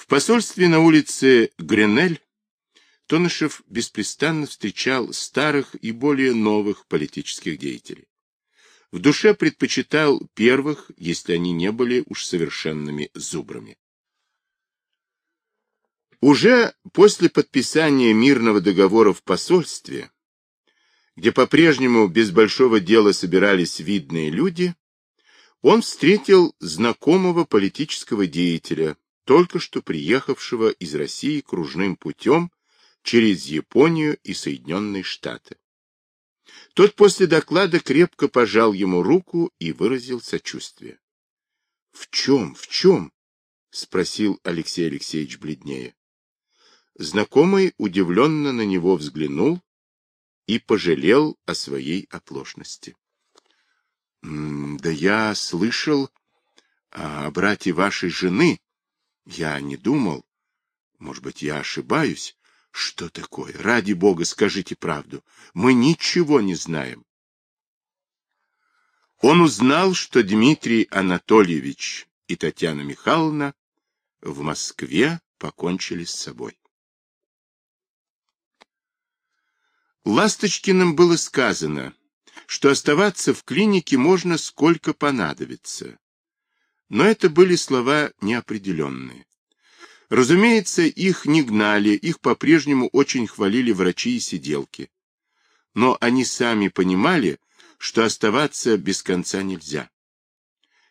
В посольстве на улице Гренель Тонышев беспрестанно встречал старых и более новых политических деятелей. В душе предпочитал первых, если они не были уж совершенными зубрами. Уже после подписания мирного договора в посольстве, где по-прежнему без большого дела собирались видные люди, он встретил знакомого политического деятеля, только что приехавшего из России кружным путем через Японию и Соединенные Штаты. Тот после доклада крепко пожал ему руку и выразил сочувствие. — В чем, в чем? — спросил Алексей Алексеевич бледнее. Знакомый удивленно на него взглянул и пожалел о своей оплошности. — Да я слышал о брате вашей жены. Я не думал. Может быть, я ошибаюсь. Что такое? Ради бога, скажите правду. Мы ничего не знаем. Он узнал, что Дмитрий Анатольевич и Татьяна Михайловна в Москве покончили с собой. Ласточкиным было сказано, что оставаться в клинике можно сколько понадобится. Но это были слова неопределенные. Разумеется, их не гнали, их по-прежнему очень хвалили врачи и сиделки. Но они сами понимали, что оставаться без конца нельзя.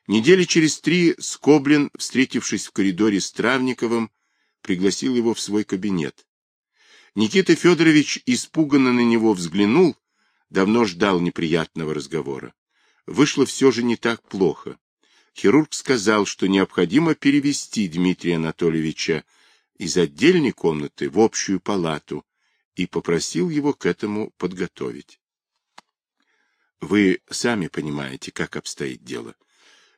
Недели через три Скоблин, встретившись в коридоре с Травниковым, пригласил его в свой кабинет. Никита Федорович испуганно на него взглянул, давно ждал неприятного разговора. Вышло все же не так плохо хирург сказал, что необходимо перевести Дмитрия Анатольевича из отдельной комнаты в общую палату и попросил его к этому подготовить. Вы сами понимаете, как обстоит дело.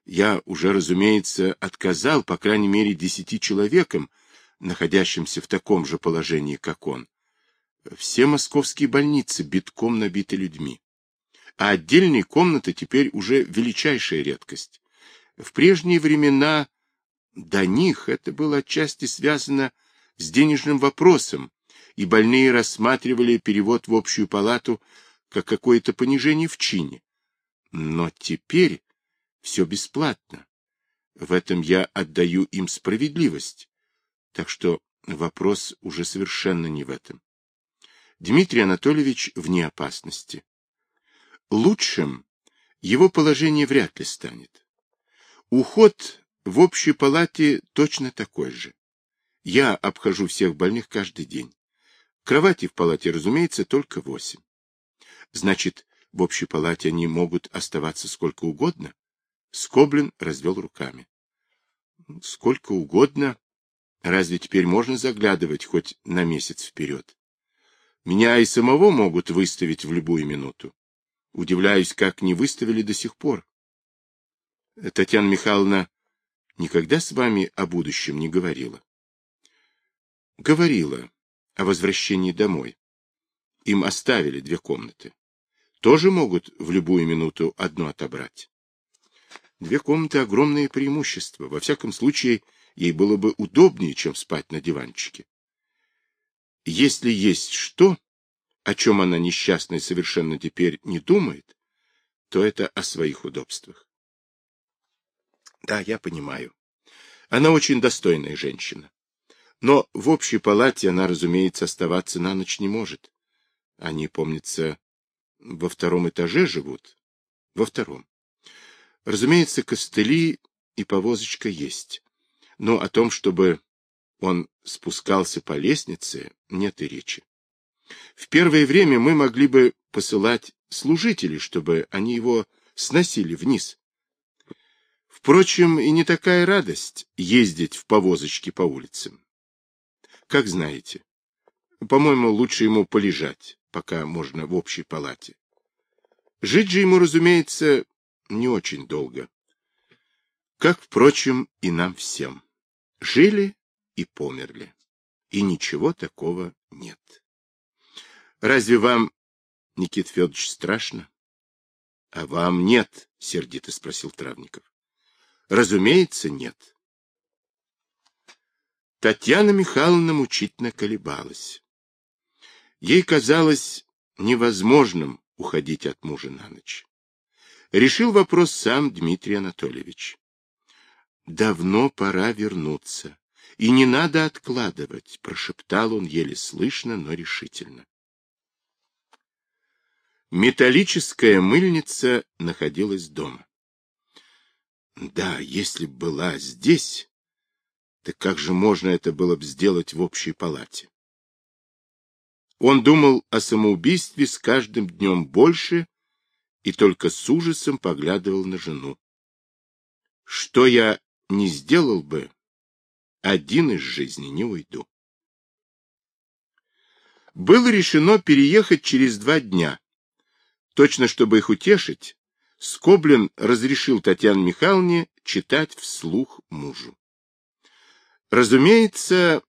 Я уже, разумеется, отказал, по крайней мере, десяти человекам, находящимся в таком же положении, как он. Все московские больницы битком набиты людьми. А отдельные комнаты теперь уже величайшая редкость. В прежние времена до них это было отчасти связано с денежным вопросом, и больные рассматривали перевод в общую палату как какое-то понижение в чине. Но теперь все бесплатно. В этом я отдаю им справедливость. Так что вопрос уже совершенно не в этом. Дмитрий Анатольевич вне опасности. Лучшим его положение вряд ли станет. Уход в общей палате точно такой же. Я обхожу всех больных каждый день. Кровати в палате, разумеется, только восемь. Значит, в общей палате они могут оставаться сколько угодно? Скоблин развел руками. Сколько угодно. Разве теперь можно заглядывать хоть на месяц вперед? Меня и самого могут выставить в любую минуту. Удивляюсь, как не выставили до сих пор. Татьяна Михайловна никогда с вами о будущем не говорила? Говорила о возвращении домой. Им оставили две комнаты. Тоже могут в любую минуту одну отобрать. Две комнаты — огромное преимущество. Во всяком случае, ей было бы удобнее, чем спать на диванчике. Если есть что, о чем она несчастная совершенно теперь не думает, то это о своих удобствах. Да, я понимаю. Она очень достойная женщина. Но в общей палате она, разумеется, оставаться на ночь не может. Они, помнится, во втором этаже живут. Во втором. Разумеется, костыли и повозочка есть. Но о том, чтобы он спускался по лестнице, нет и речи. В первое время мы могли бы посылать служителей, чтобы они его сносили вниз. Впрочем, и не такая радость ездить в повозочке по улицам. Как знаете, по-моему, лучше ему полежать, пока можно в общей палате. Жить же ему, разумеется, не очень долго. Как, впрочем, и нам всем. Жили и померли. И ничего такого нет. Разве вам, Никит Федорович, страшно? — А вам нет, — сердито спросил Травников. Разумеется, нет. Татьяна Михайловна мучительно колебалась. Ей казалось невозможным уходить от мужа на ночь. Решил вопрос сам Дмитрий Анатольевич. Давно пора вернуться, и не надо откладывать, прошептал он еле слышно, но решительно. Металлическая мыльница находилась дома. Да, если б была здесь, так как же можно это было бы сделать в общей палате? Он думал о самоубийстве с каждым днем больше и только с ужасом поглядывал на жену. Что я не сделал бы, один из жизни не уйду. Было решено переехать через два дня. Точно, чтобы их утешить, Скоблин разрешил Татьяне Михайловне читать вслух мужу. Разумеется,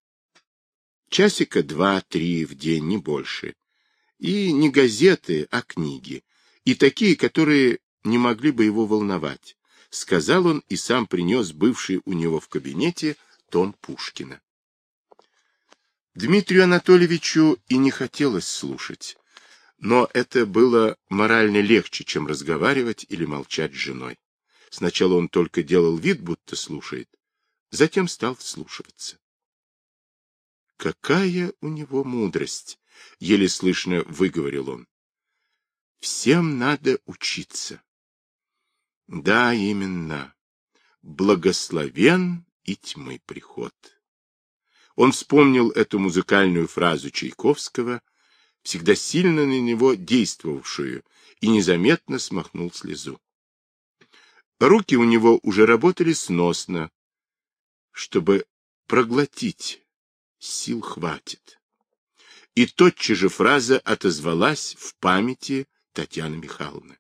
часика два-три в день, не больше. И не газеты, а книги. И такие, которые не могли бы его волновать. Сказал он и сам принес бывший у него в кабинете том Пушкина. Дмитрию Анатольевичу и не хотелось слушать. Но это было морально легче, чем разговаривать или молчать с женой. Сначала он только делал вид, будто слушает, затем стал вслушиваться. Какая у него мудрость, еле слышно выговорил он. Всем надо учиться. Да, именно. Благословен и тьмы приход. Он вспомнил эту музыкальную фразу Чайковского, всегда сильно на него действовавшую, и незаметно смахнул слезу. Руки у него уже работали сносно, чтобы проглотить, сил хватит. И тотчас же фраза отозвалась в памяти Татьяны Михайловны.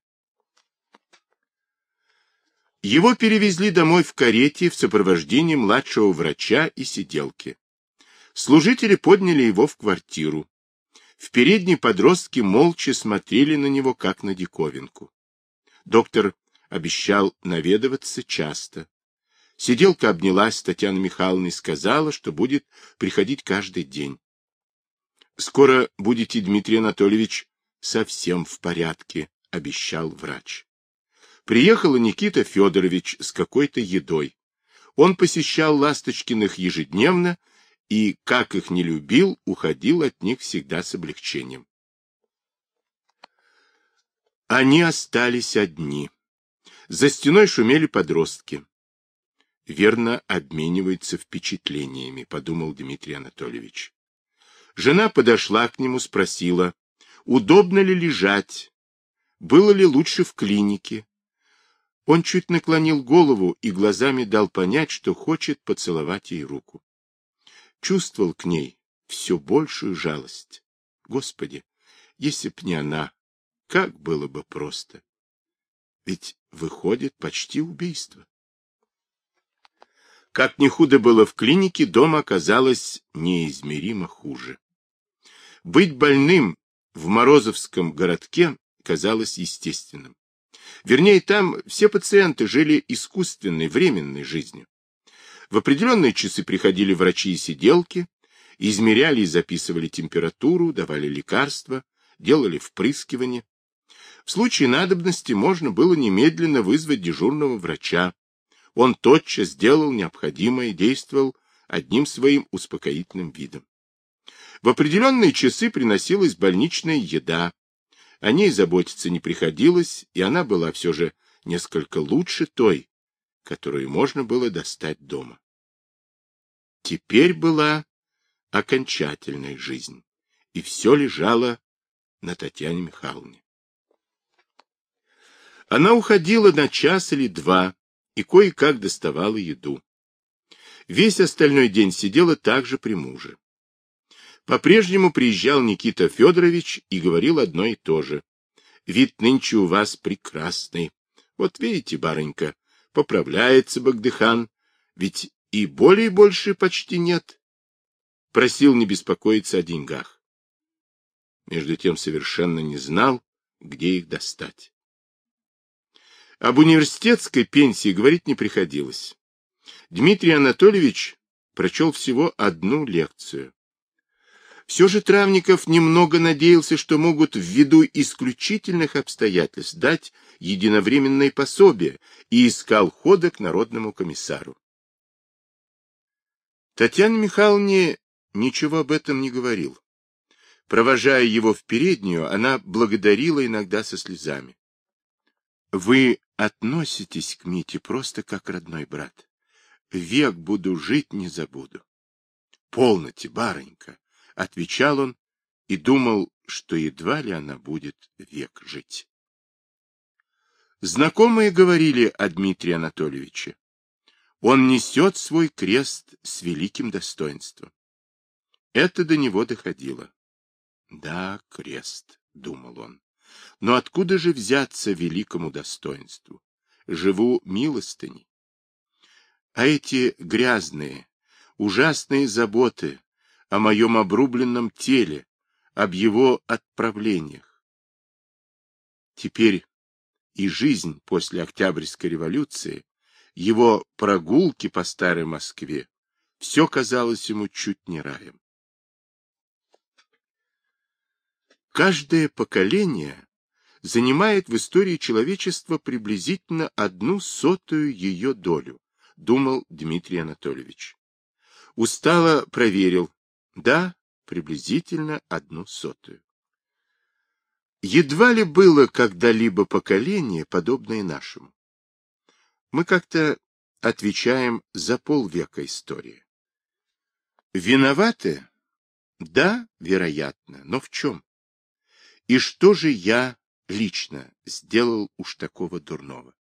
Его перевезли домой в карете в сопровождении младшего врача и сиделки. Служители подняли его в квартиру. В передней подростки молча смотрели на него, как на диковинку. Доктор обещал наведываться часто. Сиделка обнялась с Татьяной и сказала, что будет приходить каждый день. «Скоро будете, Дмитрий Анатольевич, совсем в порядке», — обещал врач. Приехал Никита Федорович с какой-то едой. Он посещал Ласточкиных ежедневно и, как их не любил, уходил от них всегда с облегчением. Они остались одни. За стеной шумели подростки. Верно обмениваются впечатлениями, подумал Дмитрий Анатольевич. Жена подошла к нему, спросила, удобно ли лежать, было ли лучше в клинике. Он чуть наклонил голову и глазами дал понять, что хочет поцеловать ей руку. Чувствовал к ней все большую жалость. Господи, если б не она, как было бы просто. Ведь выходит почти убийство. Как ни худо было в клинике, дома оказалось неизмеримо хуже. Быть больным в Морозовском городке казалось естественным. Вернее, там все пациенты жили искусственной, временной жизнью. В определенные часы приходили врачи и сиделки, измеряли и записывали температуру, давали лекарства, делали впрыскивание. В случае надобности можно было немедленно вызвать дежурного врача, он тотчас сделал необходимое и действовал одним своим успокоительным видом. В определенные часы приносилась больничная еда. О ней заботиться не приходилось, и она была все же несколько лучше той, которую можно было достать дома. Теперь была окончательная жизнь, и все лежало на Татьяне Михайловне. Она уходила на час или два, и кое-как доставала еду. Весь остальной день сидела также при муже. По-прежнему приезжал Никита Федорович и говорил одно и то же. Вид нынче у вас прекрасный. Вот видите, барынька, поправляется Багдыхан, ведь и более больше почти нет. Просил не беспокоиться о деньгах. Между тем совершенно не знал, где их достать. Об университетской пенсии говорить не приходилось. Дмитрий Анатольевич прочел всего одну лекцию. Все же Травников немного надеялся, что могут ввиду исключительных обстоятельств дать единовременное пособие и искал хода к народному комиссару. Татьяне Михайловне ничего об этом не говорил. Провожая его в переднюю, она благодарила иногда со слезами. — Вы относитесь к Мите просто как родной брат. Век буду жить, не забуду. — Полноте, барынька, — отвечал он и думал, что едва ли она будет век жить. Знакомые говорили о Дмитрии Анатольевиче. Он несет свой крест с великим достоинством. Это до него доходило. Да, крест, думал он. Но откуда же взяться великому достоинству? Живу милостыней. А эти грязные, ужасные заботы о моем обрубленном теле, об его отправлениях. Теперь и жизнь после Октябрьской революции, его прогулки по старой Москве, все казалось ему чуть не раем. Каждое поколение занимает в истории человечества приблизительно одну сотую ее долю, думал Дмитрий Анатольевич. Устало проверил. Да, приблизительно одну сотую. Едва ли было когда-либо поколение, подобное нашему. Мы как-то отвечаем за полвека истории. Виноваты? Да, вероятно, но в чем? И что же я лично сделал уж такого дурного?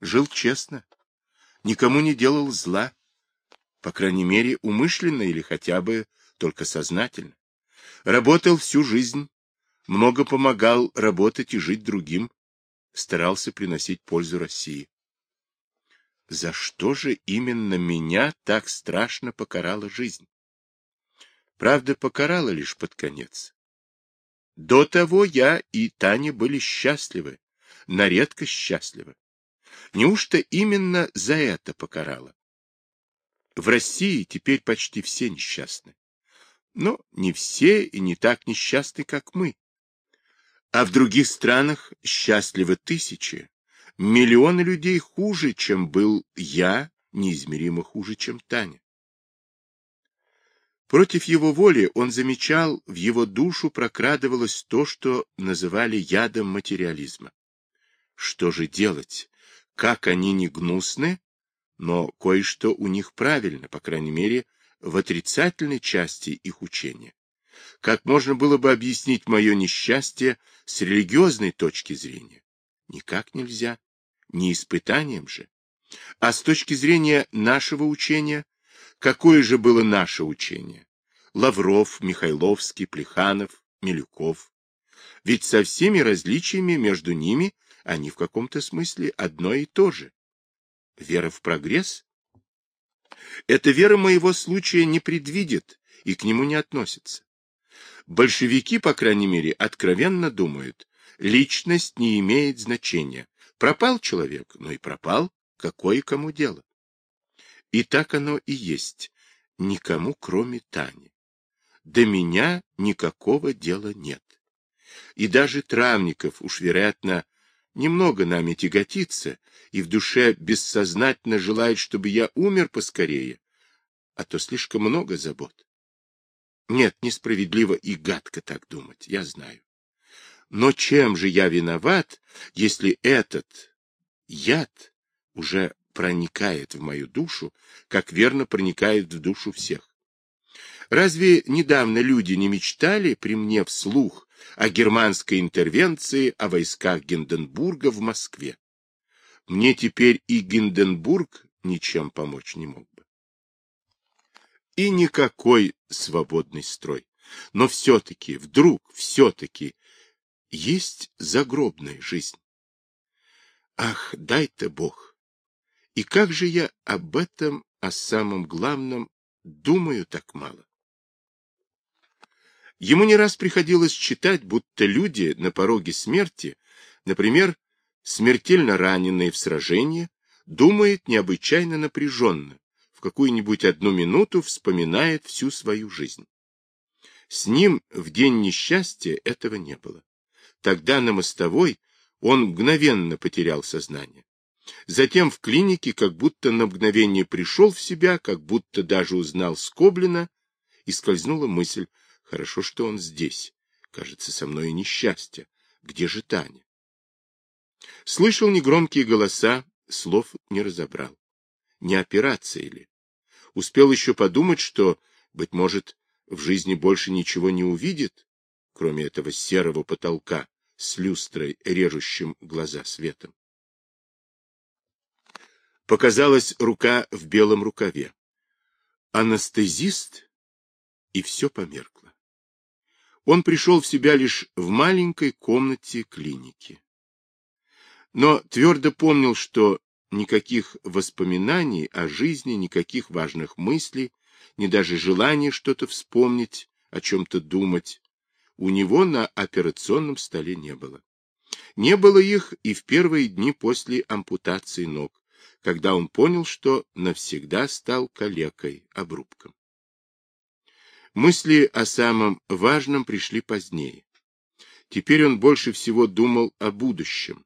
Жил честно, никому не делал зла, по крайней мере, умышленно или хотя бы только сознательно. Работал всю жизнь, много помогал работать и жить другим, старался приносить пользу России. За что же именно меня так страшно покарала жизнь? Правда, покарала лишь под конец. До того я и Таня были счастливы, на редкость счастливы. Неужто именно за это покарала? В России теперь почти все несчастны. Но не все и не так несчастны, как мы. А в других странах счастливы тысячи. Миллионы людей хуже, чем был я, неизмеримо хуже, чем Таня. Против его воли он замечал, в его душу прокрадывалось то, что называли ядом материализма. Что же делать? Как они не гнусны, но кое-что у них правильно, по крайней мере, в отрицательной части их учения. Как можно было бы объяснить мое несчастье с религиозной точки зрения? Никак нельзя. Не испытанием же. А с точки зрения нашего учения, Какое же было наше учение? Лавров, Михайловский, Плеханов, Милюков. Ведь со всеми различиями между ними они в каком-то смысле одно и то же. Вера в прогресс? Эта вера моего случая не предвидит и к нему не относится. Большевики, по крайней мере, откровенно думают, личность не имеет значения. Пропал человек, но и пропал, какое кому дело. И так оно и есть. Никому, кроме Тани. До меня никакого дела нет. И даже Травников уж, вероятно, немного нами тяготится и в душе бессознательно желает, чтобы я умер поскорее, а то слишком много забот. Нет, несправедливо и гадко так думать, я знаю. Но чем же я виноват, если этот яд уже проникает в мою душу, как верно проникает в душу всех. Разве недавно люди не мечтали при мне вслух о германской интервенции, о войсках Гинденбурга в Москве? Мне теперь и Гинденбург ничем помочь не мог. И никакой свободный строй. Но все-таки, вдруг, все-таки, есть загробная жизнь. Ах, дай-то Бог! И как же я об этом, о самом главном, думаю так мало? Ему не раз приходилось читать, будто люди на пороге смерти, например, смертельно раненые в сражении, думают необычайно напряженно, какую-нибудь одну минуту вспоминает всю свою жизнь. С ним в день несчастья этого не было. Тогда на мостовой он мгновенно потерял сознание. Затем в клинике как будто на мгновение пришел в себя, как будто даже узнал Скоблина, и скользнула мысль, хорошо, что он здесь. Кажется, со мной несчастье. Где же Таня? Слышал негромкие голоса, слов не разобрал. Не операция ли? Успел еще подумать, что, быть может, в жизни больше ничего не увидит, кроме этого серого потолка с люстрой, режущим глаза светом. Показалась рука в белом рукаве. Анестезист, и все померкло. Он пришел в себя лишь в маленькой комнате клиники. Но твердо помнил, что никаких воспоминаний о жизни, никаких важных мыслей, ни даже желания что-то вспомнить, о чем-то думать, у него на операционном столе не было. Не было их и в первые дни после ампутации ног, когда он понял, что навсегда стал калекой, обрубком. Мысли о самом важном пришли позднее. Теперь он больше всего думал о будущем.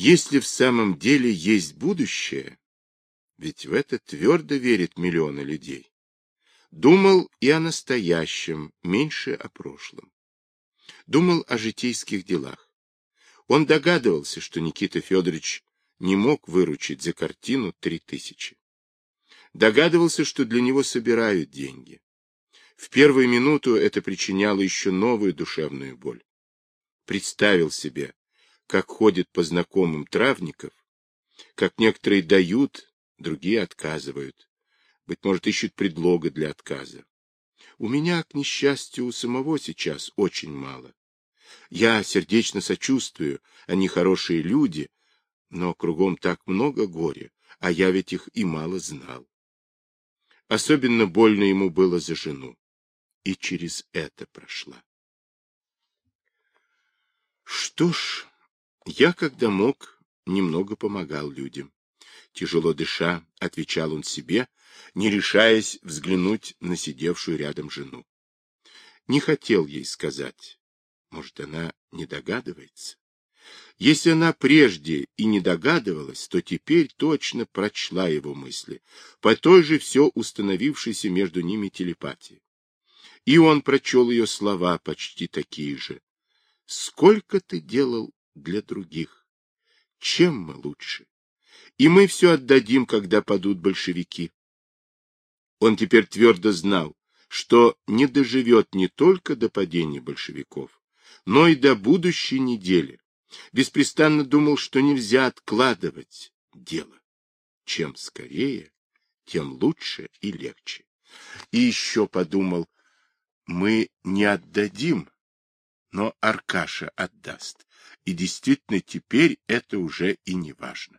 Если в самом деле есть будущее, ведь в это твердо верят миллионы людей, думал и о настоящем, меньше о прошлом. Думал о житейских делах. Он догадывался, что Никита Федорович не мог выручить за картину три тысячи. Догадывался, что для него собирают деньги. В первую минуту это причиняло еще новую душевную боль. Представил себе, как ходит по знакомым травников, как некоторые дают, другие отказывают. Быть может, ищут предлога для отказа. У меня, к несчастью, у самого сейчас очень мало. Я сердечно сочувствую, они хорошие люди, но кругом так много горя, а я ведь их и мало знал. Особенно больно ему было за жену. И через это прошла. Что ж, я, когда мог, немного помогал людям. Тяжело дыша, отвечал он себе, не решаясь взглянуть на сидевшую рядом жену. Не хотел ей сказать. Может, она не догадывается? Если она прежде и не догадывалась, то теперь точно прочла его мысли, по той же все установившейся между ними телепатии. И он прочел ее слова почти такие же. «Сколько ты делал для других. Чем мы лучше? И мы все отдадим, когда падут большевики. Он теперь твердо знал, что не доживет не только до падения большевиков, но и до будущей недели. Беспрестанно думал, что нельзя откладывать дело. Чем скорее, тем лучше и легче. И еще подумал, мы не отдадим, но Аркаша отдаст. И действительно, теперь это уже и не важно.